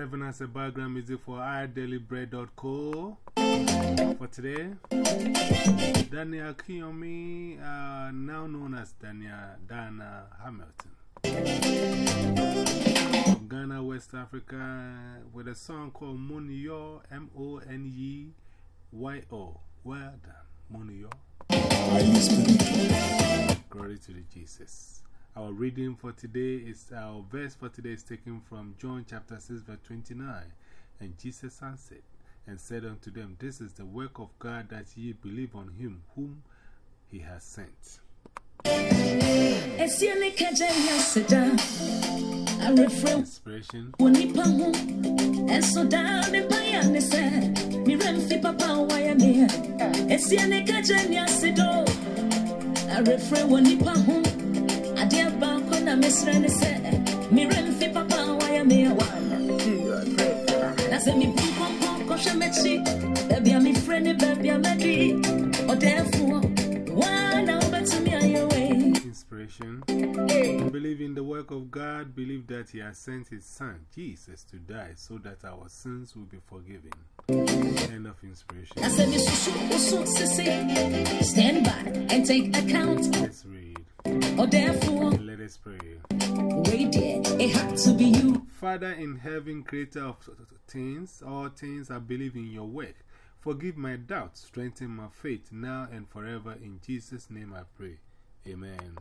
as a background music for idailybread.co for today. Daniel Kiyomi, uh, now known as Daniel Dana Hamilton. Ghana, West Africa, with a song called Moneyo, M O N E Y O. Well done, Moneyo. Glory to the Jesus. Our reading for today is our verse for today is taken from John chapter 6, verse 29. And Jesus answered and said unto them, This is the work of God that ye believe on him whom he has sent. Inspiration. Misra ne se, Miremfi Papa, why am here? Na se mi pump pump kosha mechi, baby I'm friend, baby I'm ready. Or therefore, one over to me on your. Inspiration. Eh. Believe in the work of God, believe that He has sent His Son, Jesus, to die so that our sins will be forgiven. End of inspiration. Stand by and take account. Let's read. Or therefore, let us pray. It had to be you. Father in heaven, creator of things, all things, I believe in your work. Forgive my doubts, strengthen my faith now and forever. In Jesus' name I pray. Amen.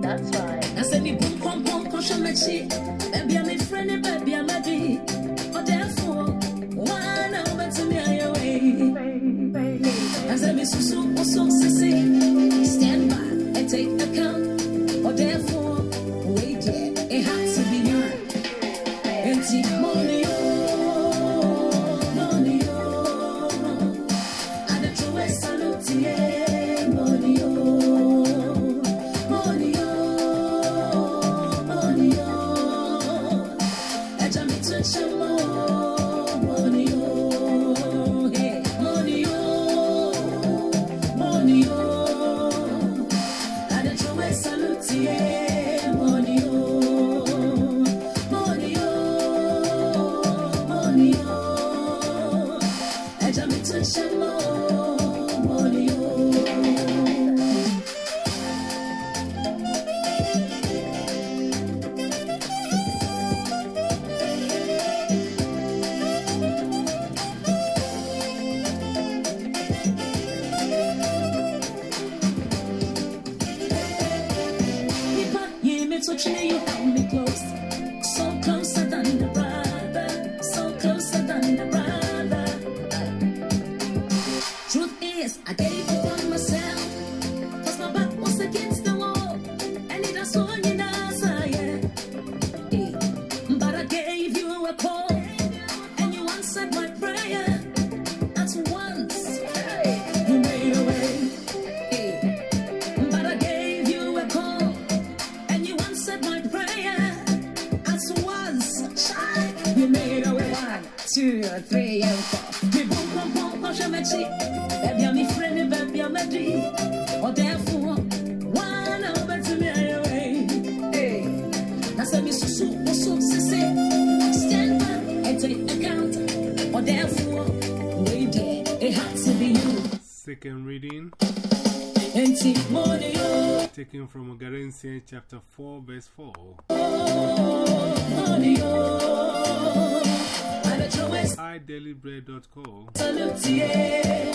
That's right. Eja two, three, and four. Me boom, eh boom, boom, push a matchy. Baby, I'm a friend, eh baby, I'm a D. Or therefore, one over to me, I away. Hey, that's a miss, so, so, so, say. Stand back and take account. Or therefore, wait there, it has to be you. Second reading. Empty money, oh. Taken from Galatians chapter 4, verse 4. Money, oh. iDailyBread.co.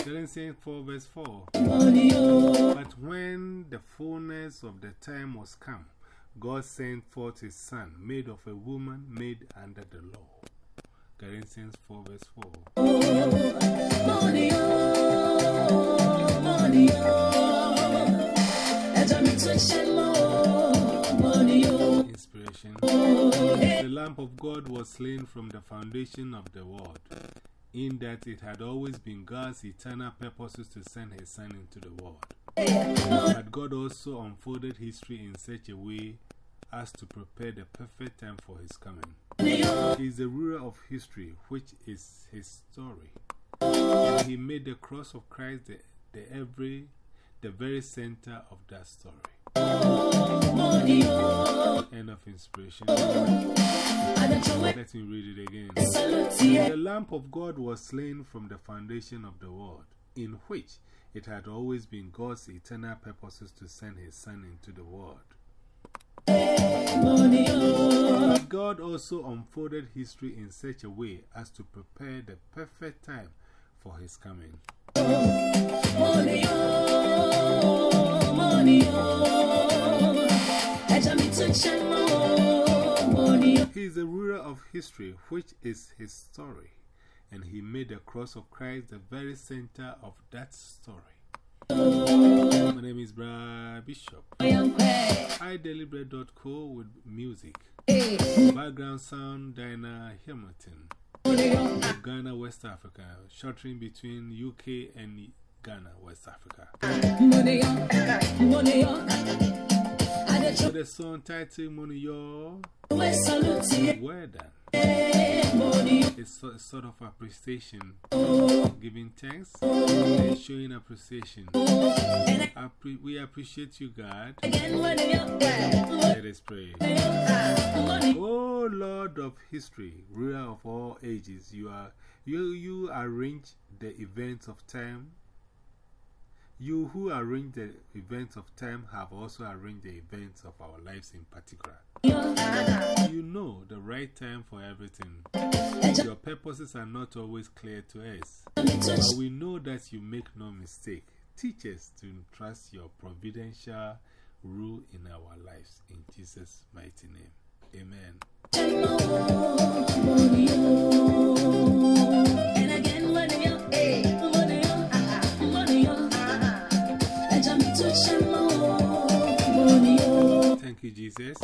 Galatians 4, verse 4. Money, oh. But when the fullness of the time was come, God sent forth his Son, made of a woman made under the law. Galatians 4, verse 4. Money, oh, money, oh. The lamb of God was slain from the foundation of the world, in that it had always been God's eternal purposes to send his Son into the world. But God also unfolded history in such a way as to prepare the perfect time for his coming. He is the ruler of history, which is his story. And he made the cross of Christ the, the, every, the very center of that story. End of inspiration. Let me read it again. The lamb of God was slain from the foundation of the world, in which it had always been God's eternal purposes to send His Son into the world. God also unfolded history in such a way as to prepare the perfect time for His coming. Is the ruler of history, which is his story, and he made the cross of Christ the very center of that story. My name is Brad Bishop. iDailyBread.co with music. Background sound Dinah Hamilton. Ghana, West Africa, shuttering between UK and Ghana, West Africa. So the song titled Money Yo, well. It's sort of appreciation, giving thanks and showing appreciation. Appre we appreciate you, God. Let us pray. Oh Lord of history, ruler of all ages, you, are, you, you arrange the events of time you who arrange the events of time have also arranged the events of our lives in particular. You know the right time for everything. Your purposes are not always clear to us, but we know that you make no mistake. Teach us to trust your providential rule in our lives. In Jesus' mighty name. Amen. Jesus.